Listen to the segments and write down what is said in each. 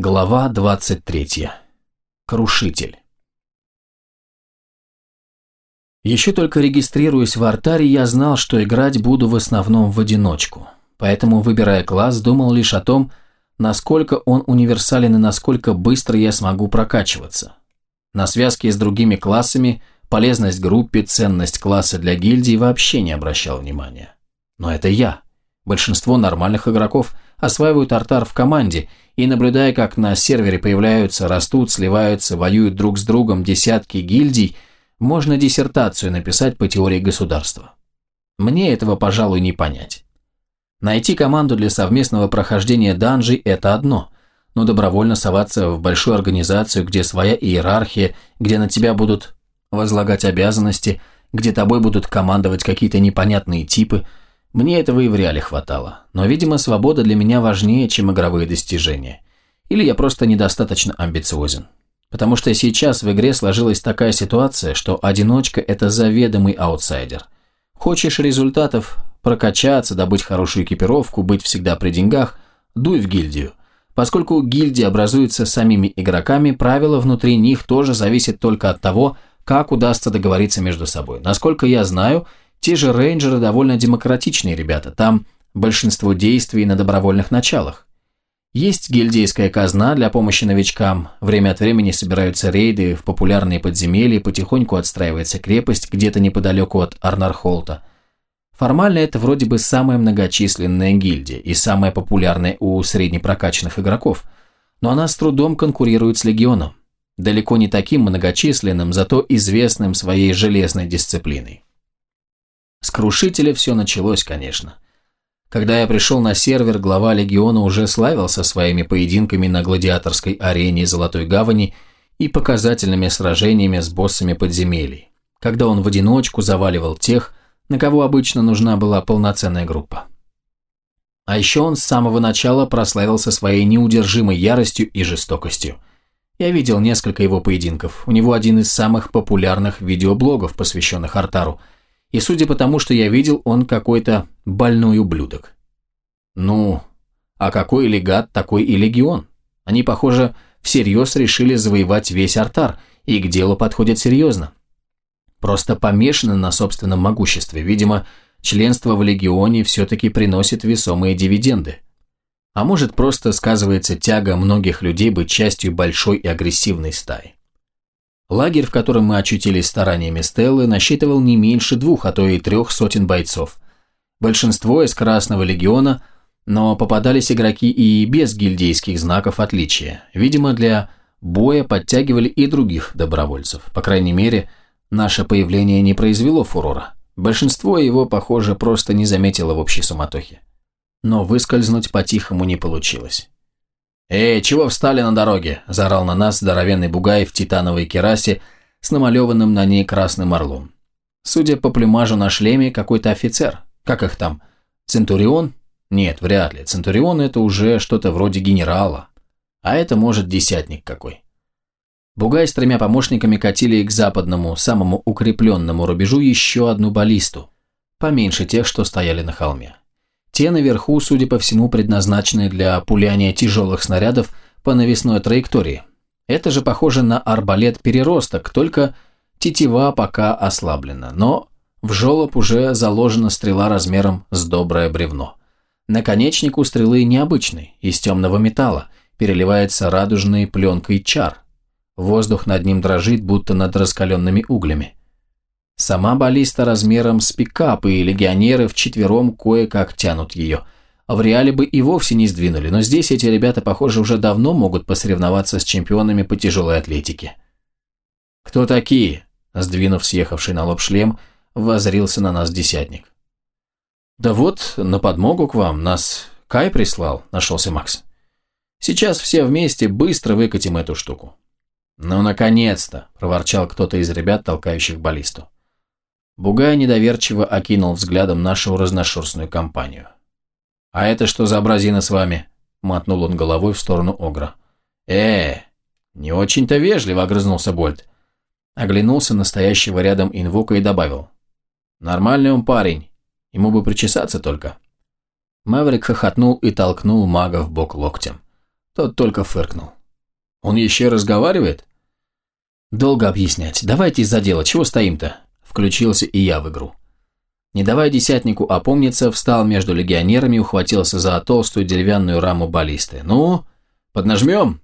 Глава 23. Крушитель. Еще только регистрируясь в артаре, я знал, что играть буду в основном в одиночку. Поэтому, выбирая класс, думал лишь о том, насколько он универсален и насколько быстро я смогу прокачиваться. На связке с другими классами, полезность группе, ценность класса для гильдии вообще не обращал внимания. Но это я. Большинство нормальных игроков осваивают артар в команде – и наблюдая, как на сервере появляются, растут, сливаются, воюют друг с другом десятки гильдий, можно диссертацию написать по теории государства. Мне этого, пожалуй, не понять. Найти команду для совместного прохождения данжей – это одно, но добровольно соваться в большую организацию, где своя иерархия, где на тебя будут возлагать обязанности, где тобой будут командовать какие-то непонятные типы – мне этого и в реале хватало, но, видимо, свобода для меня важнее, чем игровые достижения. Или я просто недостаточно амбициозен. Потому что сейчас в игре сложилась такая ситуация, что одиночка – это заведомый аутсайдер. Хочешь результатов, прокачаться, добыть хорошую экипировку, быть всегда при деньгах – дуй в гильдию. Поскольку гильдии образуются самими игроками, правила внутри них тоже зависят только от того, как удастся договориться между собой. Насколько я знаю – те же рейнджеры довольно демократичные ребята, там большинство действий на добровольных началах. Есть гильдейская казна для помощи новичкам, время от времени собираются рейды в популярные подземелья, потихоньку отстраивается крепость где-то неподалеку от Арнархолта. Формально это вроде бы самая многочисленная гильдия и самая популярная у среднепрокачанных игроков, но она с трудом конкурирует с Легионом, далеко не таким многочисленным, зато известным своей железной дисциплиной. С Крушителя все началось, конечно. Когда я пришел на сервер, глава Легиона уже славился своими поединками на гладиаторской арене Золотой Гавани и показательными сражениями с боссами подземелий, когда он в одиночку заваливал тех, на кого обычно нужна была полноценная группа. А еще он с самого начала прославился своей неудержимой яростью и жестокостью. Я видел несколько его поединков, у него один из самых популярных видеоблогов, посвященных Артару – и судя по тому, что я видел, он какой-то больной ублюдок. Ну, а какой легат, такой и легион. Они, похоже, всерьез решили завоевать весь артар, и к делу подходят серьезно. Просто помешаны на собственном могуществе. Видимо, членство в легионе все-таки приносит весомые дивиденды. А может, просто сказывается тяга многих людей быть частью большой и агрессивной стаи. Лагерь, в котором мы очутились стараниями Стеллы, насчитывал не меньше двух, а то и трех сотен бойцов. Большинство из Красного Легиона, но попадались игроки и без гильдейских знаков отличия. Видимо, для боя подтягивали и других добровольцев. По крайней мере, наше появление не произвело фурора. Большинство его, похоже, просто не заметило в общей суматохе. Но выскользнуть по-тихому не получилось. «Эй, чего встали на дороге?» – заорал на нас здоровенный бугай в титановой керасе с намалеванным на ней красным орлом. Судя по плюмажу на шлеме, какой-то офицер. Как их там? Центурион? Нет, вряд ли. Центурион – это уже что-то вроде генерала. А это, может, десятник какой. Бугай с тремя помощниками катили к западному, самому укрепленному рубежу еще одну баллисту, поменьше тех, что стояли на холме. Те наверху, судя по всему, предназначены для пуляния тяжелых снарядов по навесной траектории. Это же похоже на арбалет-переросток, только тетива пока ослаблена, но в жолоб уже заложена стрела размером с доброе бревно. Наконечник у стрелы необычный, из темного металла, переливается радужной пленкой чар. Воздух над ним дрожит, будто над раскаленными углями. Сама баллиста размером с пикап, и легионеры вчетвером кое-как тянут ее. В реале бы и вовсе не сдвинули, но здесь эти ребята, похоже, уже давно могут посоревноваться с чемпионами по тяжелой атлетике. «Кто такие?» – сдвинув съехавший на лоб шлем, возрился на нас десятник. «Да вот, на подмогу к вам, нас Кай прислал», – нашелся Макс. «Сейчас все вместе быстро выкатим эту штуку». «Ну, наконец-то!» – проворчал кто-то из ребят, толкающих баллисту. Бугай недоверчиво окинул взглядом нашу разношерстную компанию. «А это что за образина с вами?» – мотнул он головой в сторону Огра. «Э, не очень-то вежливо», – огрызнулся Больт. Оглянулся на стоящего рядом инвока и добавил. «Нормальный он парень, ему бы причесаться только». Маврик хохотнул и толкнул мага в бок локтем. Тот только фыркнул. «Он еще разговаривает?» «Долго объяснять. Давайте из-за дела. Чего стоим-то?» Включился и я в игру. Не давая десятнику опомниться, встал между легионерами и ухватился за толстую деревянную раму баллисты. «Ну, поднажмем?»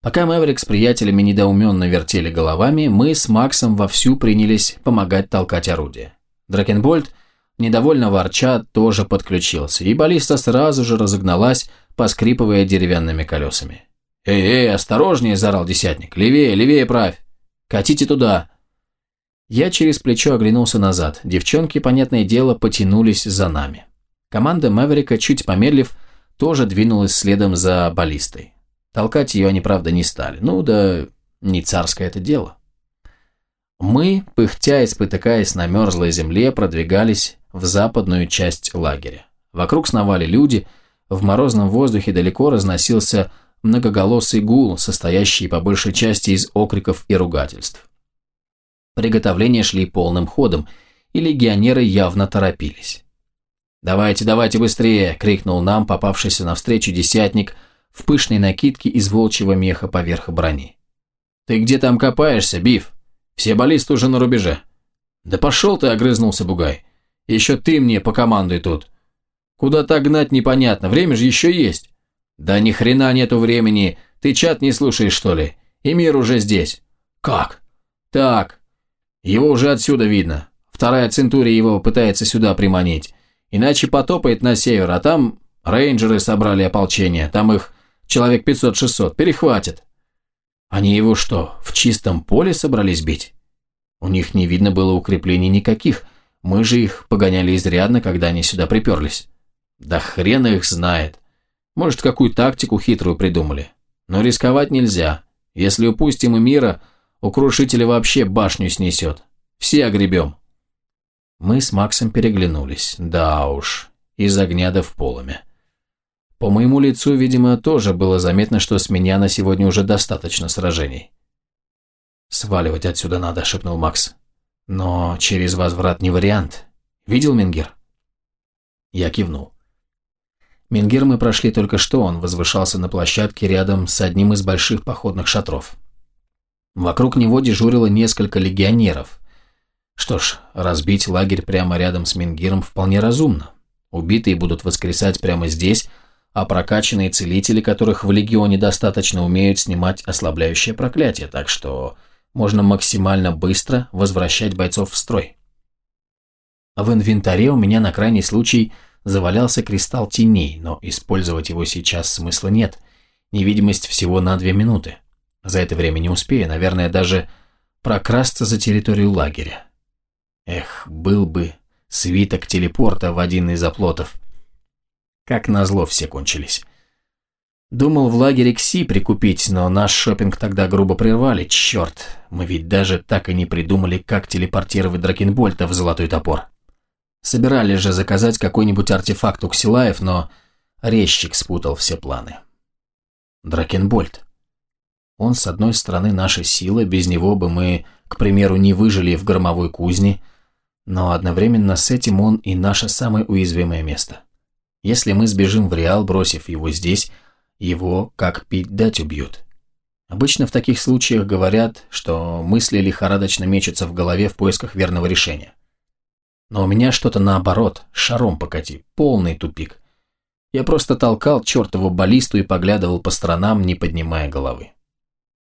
Пока Мэврик с приятелями недоуменно вертели головами, мы с Максом вовсю принялись помогать толкать орудие. Дракенбольд, недовольно ворча, тоже подключился, и баллиста сразу же разогналась, поскрипывая деревянными колесами. «Эй, эй, осторожнее!» – заорал десятник. «Левее, левее правь! Катите туда!» Я через плечо оглянулся назад. Девчонки, понятное дело, потянулись за нами. Команда Мэверика, чуть помедлив, тоже двинулась следом за баллистой. Толкать ее они, правда, не стали. Ну да не царское это дело. Мы, пыхтя и спотыкаясь на мерзлой земле, продвигались в западную часть лагеря. Вокруг сновали люди, в морозном воздухе далеко разносился многоголосый гул, состоящий по большей части из окриков и ругательств. Приготовления шли полным ходом, и легионеры явно торопились. «Давайте, давайте быстрее!» – крикнул нам попавшийся навстречу десятник – в пышной накидке из волчьего меха поверх брони. «Ты где там копаешься, Биф? Все баллисты уже на рубеже». «Да пошел ты!» – огрызнулся Бугай. «Еще ты мне покомандуй тут. Куда так гнать непонятно, время же еще есть». «Да ни хрена нету времени, ты чат не слушаешь, что ли? И мир уже здесь». «Как?» «Так. Его уже отсюда видно. Вторая Центурия его пытается сюда приманить. Иначе потопает на север, а там рейнджеры собрали ополчение. Там их Человек 500-600. Перехватит. Они его что, в чистом поле собрались бить? У них не видно было укреплений никаких. Мы же их погоняли изрядно, когда они сюда приперлись. Да хрен их знает. Может, какую тактику хитрую придумали. Но рисковать нельзя. Если упустим и мира, у крушителя вообще башню снесет. Все огребем. Мы с Максом переглянулись. Да уж, из огня да в полыми. По моему лицу, видимо, тоже было заметно, что с меня на сегодня уже достаточно сражений. «Сваливать отсюда надо», — шепнул Макс. «Но через возврат не вариант. Видел Менгер?» Я кивнул. Менгер мы прошли только что, он возвышался на площадке рядом с одним из больших походных шатров. Вокруг него дежурило несколько легионеров. Что ж, разбить лагерь прямо рядом с Менгиром вполне разумно. Убитые будут воскресать прямо здесь, а прокачанные целители, которых в Легионе достаточно, умеют снимать ослабляющее проклятие, так что можно максимально быстро возвращать бойцов в строй. В инвентаре у меня на крайний случай завалялся кристалл теней, но использовать его сейчас смысла нет. Невидимость всего на две минуты. За это время не успею, наверное, даже прокрасться за территорию лагеря. Эх, был бы свиток телепорта в один из оплотов. Как назло все кончились. Думал в лагере Кси прикупить, но наш шопинг тогда грубо прервали. Черт, мы ведь даже так и не придумали, как телепортировать Дракенбольта в Золотой Топор. Собирались же заказать какой-нибудь артефакт у Ксилаев, но резчик спутал все планы. Дракенбольт. Он, с одной стороны, наша сила, без него бы мы, к примеру, не выжили в громовой кузне, но одновременно с этим он и наше самое уязвимое место. Если мы сбежим в Реал, бросив его здесь, его как пить дать убьют. Обычно в таких случаях говорят, что мысли лихорадочно мечутся в голове в поисках верного решения. Но у меня что-то наоборот, шаром покати, полный тупик. Я просто толкал чертову баллисту и поглядывал по сторонам, не поднимая головы.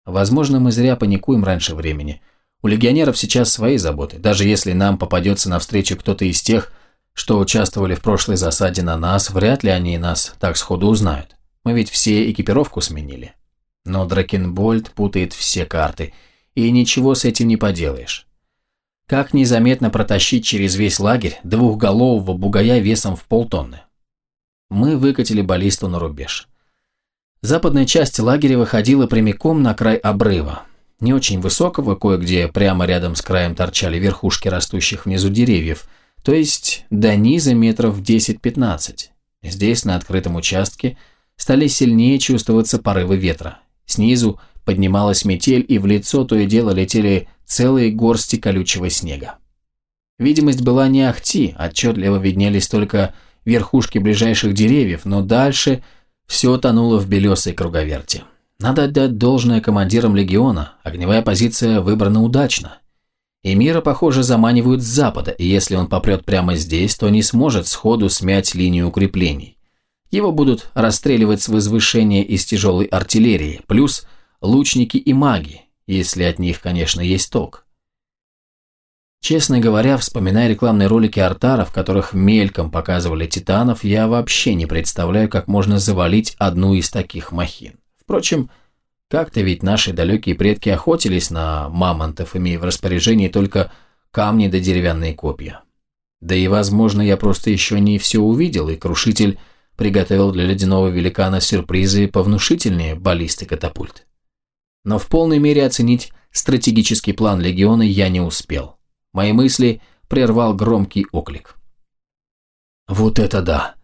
Возможно, мы зря паникуем раньше времени. У легионеров сейчас свои заботы. Даже если нам попадется навстречу кто-то из тех, что участвовали в прошлой засаде на нас, вряд ли они нас так сходу узнают. Мы ведь все экипировку сменили. Но Дракенбольд путает все карты, и ничего с этим не поделаешь. Как незаметно протащить через весь лагерь двухголового бугая весом в полтонны? Мы выкатили баллисту на рубеж. Западная часть лагеря выходила прямиком на край обрыва. Не очень высокого, кое-где прямо рядом с краем торчали верхушки растущих внизу деревьев – то есть до низа метров 10-15. Здесь, на открытом участке, стали сильнее чувствоваться порывы ветра. Снизу поднималась метель, и в лицо то и дело летели целые горсти колючего снега. Видимость была не ахти, отчетливо виднелись только верхушки ближайших деревьев, но дальше Все тонуло в белесой круговерти. Надо отдать должное командирам легиона, огневая позиция выбрана удачно. И мира, похоже, заманивают с запада, и если он попрет прямо здесь, то не сможет сходу смять линию укреплений. Его будут расстреливать с возвышения из тяжелой артиллерии, плюс лучники и маги, если от них, конечно, есть толк. Честно говоря, вспоминая рекламные ролики Артара, в которых мельком показывали титанов, я вообще не представляю, как можно завалить одну из таких махин. Впрочем, как-то ведь наши далекие предки охотились на мамонтов, имея в распоряжении только камни да деревянные копья. Да и, возможно, я просто еще не все увидел, и крушитель приготовил для ледяного великана сюрпризы повнушительнее баллисты катапульт. Но в полной мере оценить стратегический план легиона я не успел. Мои мысли прервал громкий оклик. «Вот это да!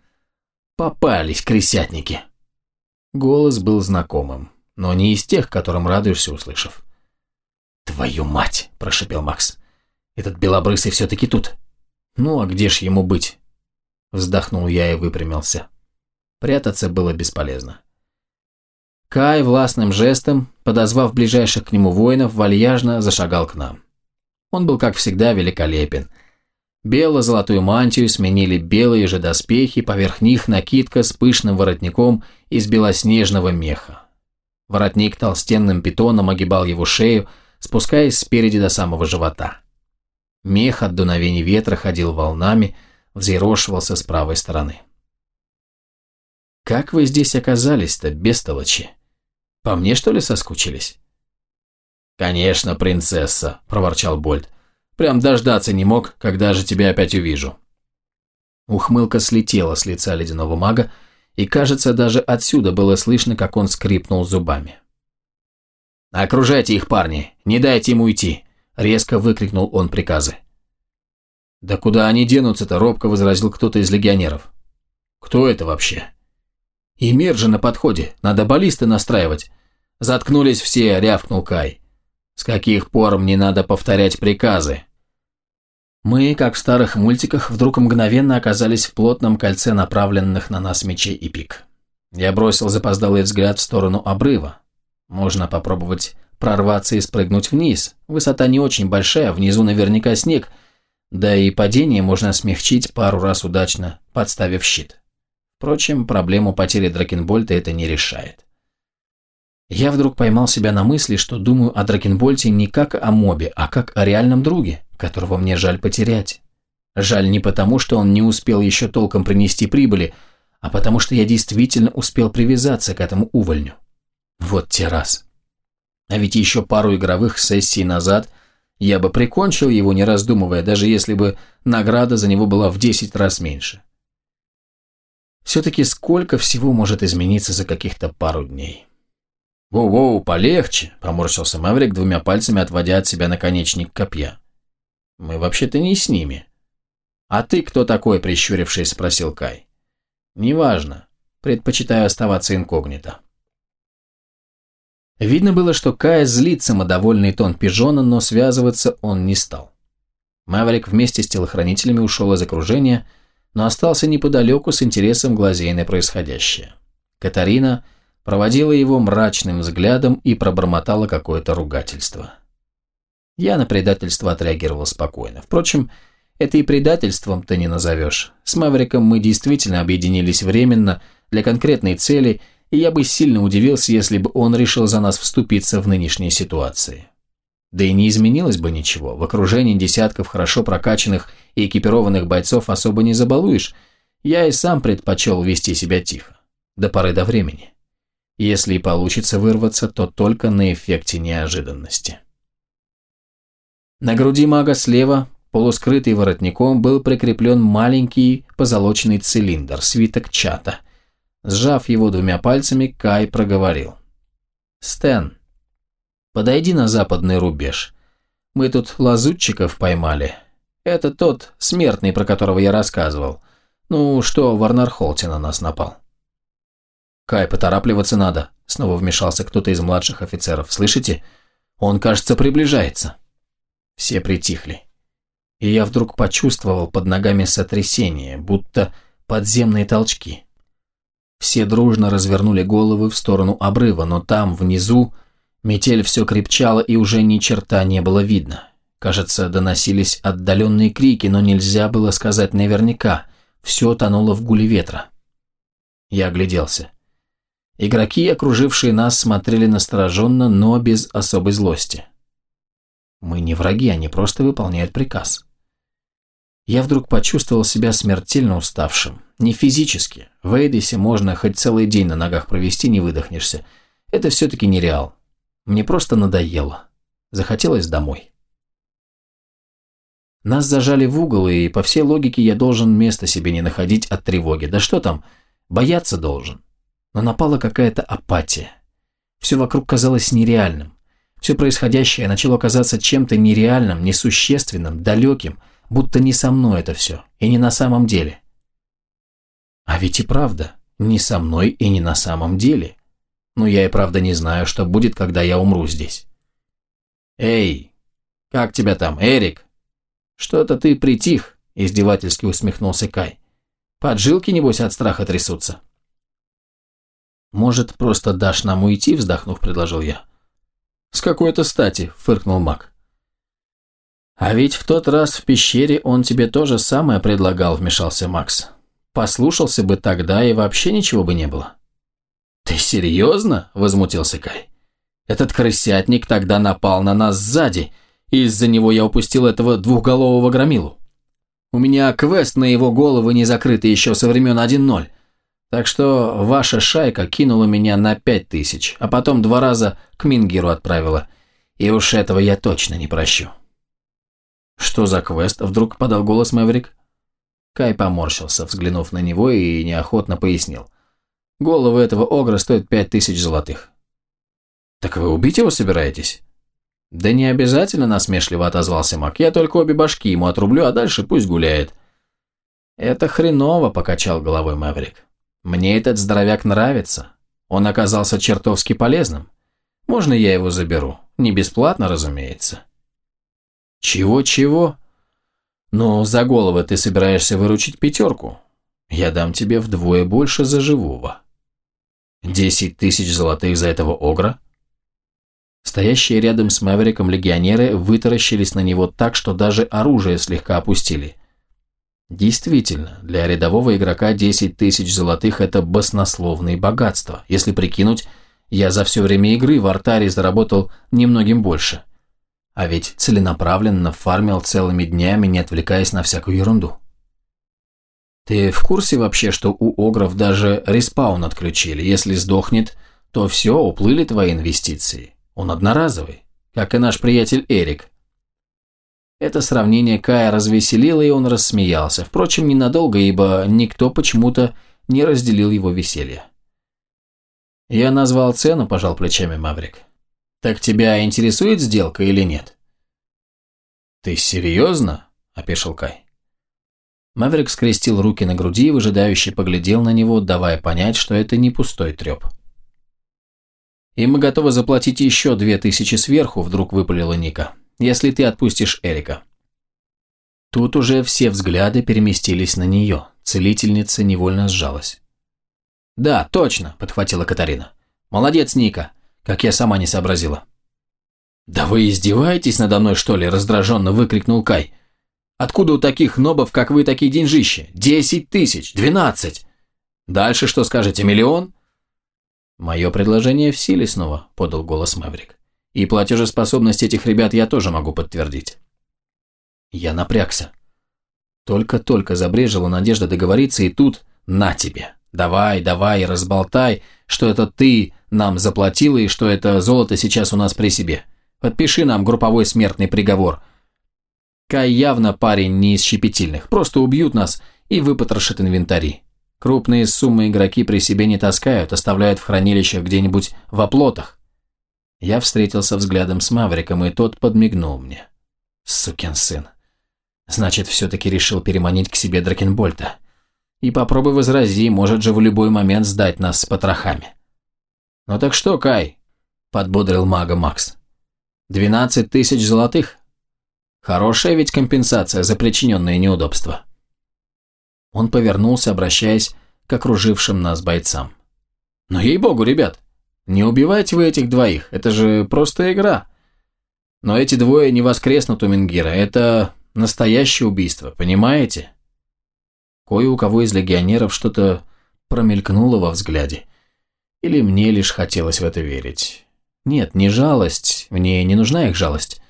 Попались крысятники!» Голос был знакомым, но не из тех, которым радуешься, услышав. «Твою мать!» – прошепел Макс. «Этот белобрысый все-таки тут!» «Ну, а где ж ему быть?» Вздохнул я и выпрямился. Прятаться было бесполезно. Кай властным жестом, подозвав ближайших к нему воинов, вальяжно зашагал к нам. Он был, как всегда, великолепен. Бело-золотую мантию сменили белые же доспехи, поверх них накидка с пышным воротником из белоснежного меха. Воротник толстенным питоном огибал его шею, спускаясь спереди до самого живота. Мех от дуновений ветра ходил волнами, взъерошивался с правой стороны. «Как вы здесь оказались-то, бестолочи? По мне, что ли, соскучились?» «Конечно, принцесса», – проворчал Больт. «Прям дождаться не мог, когда же тебя опять увижу». Ухмылка слетела с лица ледяного мага, и, кажется, даже отсюда было слышно, как он скрипнул зубами. «Окружайте их, парни! Не дайте ему уйти!» – резко выкрикнул он приказы. «Да куда они денутся-то?» – робко возразил кто-то из легионеров. «Кто это вообще?» «И мир же на подходе, надо баллисты настраивать». «Заткнулись все», – рявкнул Кай. С каких пор мне надо повторять приказы? Мы, как в старых мультиках, вдруг мгновенно оказались в плотном кольце направленных на нас мечей и пик. Я бросил запоздалый взгляд в сторону обрыва. Можно попробовать прорваться и спрыгнуть вниз. Высота не очень большая, внизу наверняка снег, да и падение можно смягчить пару раз удачно, подставив щит. Впрочем, проблему потери Дракенбольта это не решает. Я вдруг поймал себя на мысли, что думаю о Дракенбольте не как о мобе, а как о реальном друге, которого мне жаль потерять. Жаль не потому, что он не успел еще толком принести прибыли, а потому что я действительно успел привязаться к этому увольню. Вот те раз. А ведь еще пару игровых сессий назад я бы прикончил его, не раздумывая, даже если бы награда за него была в 10 раз меньше. Все-таки сколько всего может измениться за каких-то пару дней. «Воу-воу, полегче», – поморщился Маврик, двумя пальцами отводя от себя наконечник копья. «Мы вообще-то не с ними». «А ты кто такой?» – прищурившись, спросил Кай. «Неважно. Предпочитаю оставаться инкогнито». Видно было, что Кай злит самодовольный тон пижона, но связываться он не стал. Маврик вместе с телохранителями ушел из окружения, но остался неподалеку с интересом глазея на происходящее. Катарина – проводила его мрачным взглядом и пробормотала какое-то ругательство. Я на предательство отреагировал спокойно. Впрочем, это и предательством-то не назовешь. С Мавриком мы действительно объединились временно для конкретной цели, и я бы сильно удивился, если бы он решил за нас вступиться в нынешней ситуации. Да и не изменилось бы ничего. В окружении десятков хорошо прокачанных и экипированных бойцов особо не забалуешь. Я и сам предпочел вести себя тихо. До поры до времени. Если и получится вырваться, то только на эффекте неожиданности. На груди мага слева, полускрытый воротником, был прикреплен маленький позолоченный цилиндр, свиток чата. Сжав его двумя пальцами, Кай проговорил. «Стэн, подойди на западный рубеж. Мы тут лазутчиков поймали. Это тот смертный, про которого я рассказывал. Ну, что Варнархолте на нас напал». «Кай, поторапливаться надо», — снова вмешался кто-то из младших офицеров. «Слышите? Он, кажется, приближается». Все притихли. И я вдруг почувствовал под ногами сотрясение, будто подземные толчки. Все дружно развернули головы в сторону обрыва, но там, внизу, метель все крепчала и уже ни черта не было видно. Кажется, доносились отдаленные крики, но нельзя было сказать наверняка. Все тонуло в гуле ветра. Я огляделся. Игроки, окружившие нас, смотрели настороженно, но без особой злости. Мы не враги, они просто выполняют приказ. Я вдруг почувствовал себя смертельно уставшим. Не физически. В Эйдисе можно хоть целый день на ногах провести, не выдохнешься. Это все-таки не реал. Мне просто надоело. Захотелось домой. Нас зажали в угол, и по всей логике я должен место себе не находить от тревоги. Да что там, бояться должен. Но напала какая-то апатия. Все вокруг казалось нереальным. Все происходящее начало казаться чем-то нереальным, несущественным, далеким, будто не со мной это все, и не на самом деле. А ведь и правда, не со мной и не на самом деле. Но я и правда не знаю, что будет, когда я умру здесь. «Эй, как тебя там, Эрик?» «Что-то ты притих», – издевательски усмехнулся Кай. «Поджилки, небось, от страха трясутся». «Может, просто дашь нам уйти?» – вздохнув, предложил я. «С какой-то стати», – фыркнул маг. «А ведь в тот раз в пещере он тебе то же самое предлагал», – вмешался Макс. «Послушался бы тогда, и вообще ничего бы не было». «Ты серьезно?» – возмутился Кай. «Этот крысятник тогда напал на нас сзади, и из-за него я упустил этого двухголового громилу. У меня квест на его голову не закрытый еще со времен 1.0, так что ваша шайка кинула меня на пять тысяч, а потом два раза к Мингеру отправила, и уж этого я точно не прощу». «Что за квест?» – вдруг подал голос Мэврик. Кай поморщился, взглянув на него, и неохотно пояснил. «Голова этого огра стоит пять тысяч золотых». «Так вы убить его собираетесь?» «Да не обязательно», – насмешливо отозвался Мак. «Я только обе башки ему отрублю, а дальше пусть гуляет». «Это хреново», – покачал головой Мэврик. «Мне этот здоровяк нравится. Он оказался чертовски полезным. Можно я его заберу? Не бесплатно, разумеется». «Чего-чего?» «Ну, за головы ты собираешься выручить пятерку. Я дам тебе вдвое больше за живого». «Десять тысяч золотых за этого огра?» Стоящие рядом с Мэвериком легионеры вытаращились на него так, что даже оружие слегка опустили. Действительно, для рядового игрока 10 тысяч золотых – это баснословные богатства. Если прикинуть, я за все время игры в артаре заработал немногим больше. А ведь целенаправленно фармил целыми днями, не отвлекаясь на всякую ерунду. Ты в курсе вообще, что у огров даже респаун отключили? Если сдохнет, то все, уплыли твои инвестиции. Он одноразовый, как и наш приятель Эрик. Это сравнение Кая развеселило, и он рассмеялся. Впрочем, ненадолго, ибо никто почему-то не разделил его веселье. «Я назвал цену», – пожал плечами Маврик. «Так тебя интересует сделка или нет?» «Ты серьезно?» – опешил Кай. Маврик скрестил руки на груди и выжидающе поглядел на него, давая понять, что это не пустой треп. «И мы готовы заплатить еще две тысячи сверху», – вдруг выпалила Ника, – «если ты отпустишь Эрика». Тут уже все взгляды переместились на нее. Целительница невольно сжалась. «Да, точно», – подхватила Катарина. «Молодец, Ника, как я сама не сообразила». «Да вы издеваетесь надо мной, что ли?» – раздраженно выкрикнул Кай. «Откуда у таких нобов, как вы, такие деньжища? Десять тысяч, двенадцать! Дальше что скажете, миллион?» «Мое предложение в силе снова», – подал голос Мэврик. «И платежеспособность этих ребят я тоже могу подтвердить». Я напрягся. Только-только забрежила надежда договориться, и тут на тебе. Давай, давай, разболтай, что это ты нам заплатила и что это золото сейчас у нас при себе. Подпиши нам групповой смертный приговор. Кай явно парень не из щепетильных, просто убьют нас и выпотрошат инвентари. Крупные суммы игроки при себе не таскают, оставляют в хранилищах где-нибудь в оплотах. Я встретился взглядом с Мавриком, и тот подмигнул мне. Сукин сын. Значит, все-таки решил переманить к себе Дракенбольта. И попробуй возрази, может же в любой момент сдать нас с потрохами. «Ну так что, Кай?» – подбодрил мага Макс. «Двенадцать тысяч золотых? Хорошая ведь компенсация за причиненные неудобства». Он повернулся, обращаясь к окружившим нас бойцам. «Но ей-богу, ребят, не убивайте вы этих двоих, это же просто игра. Но эти двое не воскреснут у Менгира, это настоящее убийство, понимаете?» Кое у кого из легионеров что-то промелькнуло во взгляде. Или мне лишь хотелось в это верить. Нет, не жалость, мне не нужна их жалость.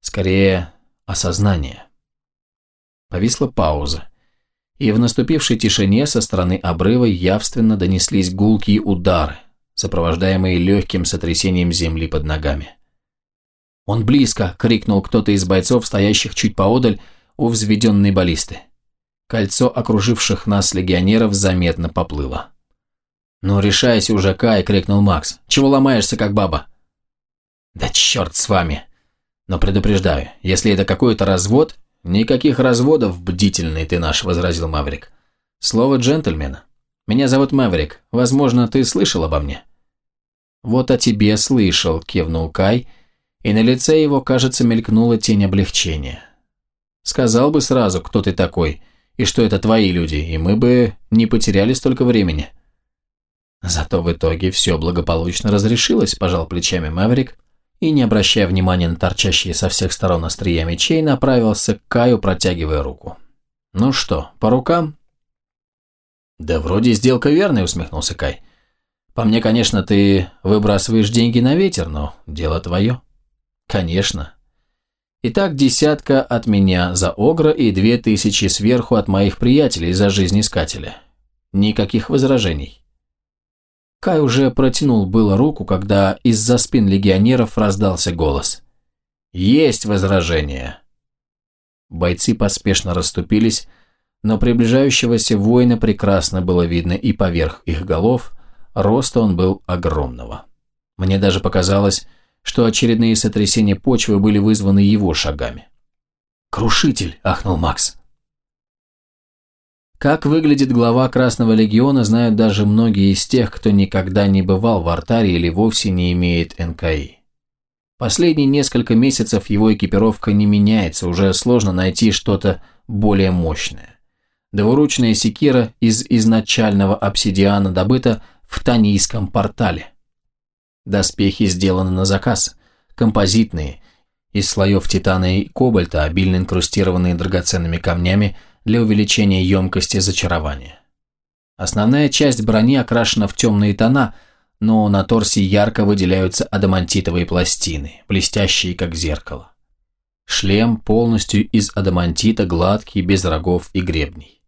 Скорее, осознание. Повисла пауза. И в наступившей тишине со стороны обрыва явственно донеслись гулкие удары, сопровождаемые легким сотрясением земли под ногами. «Он близко!» – крикнул кто-то из бойцов, стоящих чуть поодаль у взведенной баллисты. Кольцо окруживших нас легионеров заметно поплыло. «Ну, решайся уже, Кай!» – крикнул Макс. «Чего ломаешься, как баба?» «Да черт с вами!» «Но предупреждаю, если это какой-то развод...» «Никаких разводов, бдительный ты наш», – возразил Маврик. «Слово джентльмена. Меня зовут Маврик. Возможно, ты слышал обо мне?» «Вот о тебе слышал», – кивнул Кай, и на лице его, кажется, мелькнула тень облегчения. «Сказал бы сразу, кто ты такой, и что это твои люди, и мы бы не потеряли столько времени». Зато в итоге все благополучно разрешилось, пожал плечами Маврик, и, не обращая внимания на торчащие со всех сторон острия мечей, направился к Каю, протягивая руку. «Ну что, по рукам?» «Да вроде сделка верная», — усмехнулся Кай. «По мне, конечно, ты выбрасываешь деньги на ветер, но дело твое». «Конечно». Итак, десятка от меня за Огра и две тысячи сверху от моих приятелей за жизнь искателя. Никаких возражений. Кай уже протянул было руку, когда из-за спин легионеров раздался голос. «Есть возражение!» Бойцы поспешно расступились, но приближающегося воина прекрасно было видно и поверх их голов, роста он был огромного. Мне даже показалось, что очередные сотрясения почвы были вызваны его шагами. «Крушитель!» – ахнул Макс. Как выглядит глава Красного Легиона, знают даже многие из тех, кто никогда не бывал в Артаре или вовсе не имеет НКИ. Последние несколько месяцев его экипировка не меняется, уже сложно найти что-то более мощное. Двуручная секира из изначального обсидиана добыта в Танийском портале. Доспехи сделаны на заказ, композитные, из слоев титана и кобальта, обильно инкрустированные драгоценными камнями – для увеличения емкости зачарования. Основная часть брони окрашена в темные тона, но на торсе ярко выделяются адамантитовые пластины, блестящие как зеркало. Шлем полностью из адамантита, гладкий, без рогов и гребней.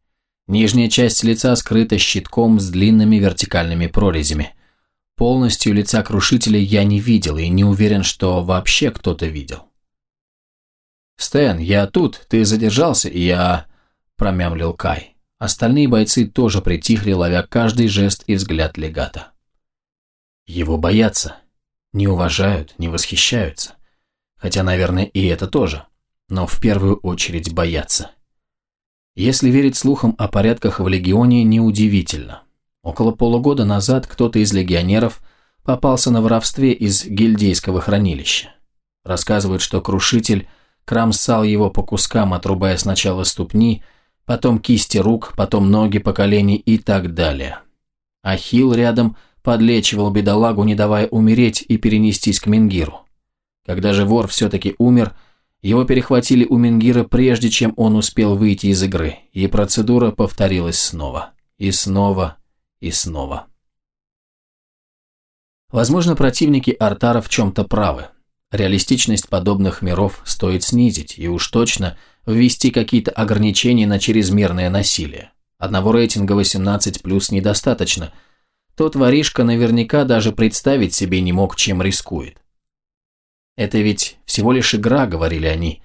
Нижняя часть лица скрыта щитком с длинными вертикальными прорезями. Полностью лица крушителя я не видел и не уверен, что вообще кто-то видел. «Стэн, я тут, ты задержался, и я...» – промямлил Кай. Остальные бойцы тоже притихли, ловя каждый жест и взгляд легата. Его боятся, не уважают, не восхищаются. Хотя, наверное, и это тоже. Но в первую очередь боятся. Если верить слухам о порядках в Легионе, неудивительно. Около полугода назад кто-то из легионеров попался на воровстве из гильдейского хранилища. Рассказывают, что крушитель кромсал его по кускам, отрубая сначала ступни, потом кисти рук, потом ноги по колени и так далее. Ахилл рядом подлечивал бедолагу, не давая умереть и перенестись к Менгиру. Когда же вор все-таки умер, его перехватили у Менгира прежде, чем он успел выйти из игры, и процедура повторилась снова. И снова, и снова. Возможно, противники Артара в чем-то правы. Реалистичность подобных миров стоит снизить, и уж точно – ввести какие-то ограничения на чрезмерное насилие. Одного рейтинга 18+, недостаточно. Тот воришка наверняка даже представить себе не мог, чем рискует. «Это ведь всего лишь игра», — говорили они.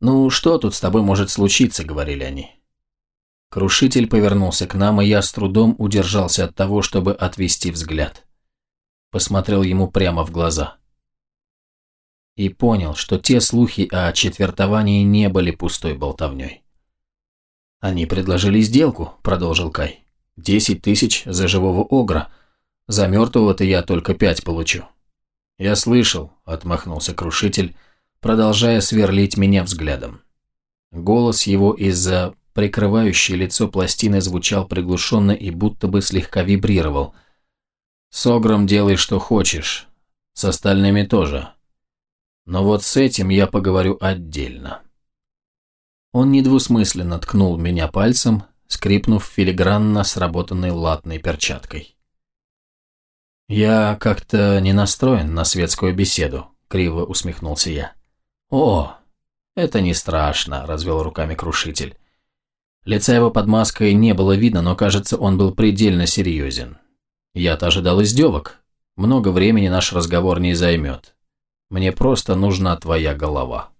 «Ну, что тут с тобой может случиться?» — говорили они. Крушитель повернулся к нам, и я с трудом удержался от того, чтобы отвести взгляд. Посмотрел ему прямо в глаза и понял, что те слухи о четвертовании не были пустой болтовней. «Они предложили сделку», – продолжил Кай. «Десять тысяч за живого огра. За мертвого-то я только пять получу». «Я слышал», – отмахнулся крушитель, продолжая сверлить меня взглядом. Голос его из-за прикрывающий лицо пластины звучал приглушенно и будто бы слегка вибрировал. «С Огром делай, что хочешь. С остальными тоже. Но вот с этим я поговорю отдельно». Он недвусмысленно ткнул меня пальцем, скрипнув филигранно сработанной латной перчаткой. «Я как-то не настроен на светскую беседу», — криво усмехнулся я. «О, это не страшно», — развел руками крушитель. Лица его под маской не было видно, но, кажется, он был предельно серьезен. Я-то ожидал издевок. Много времени наш разговор не займет. Мне просто нужна твоя голова.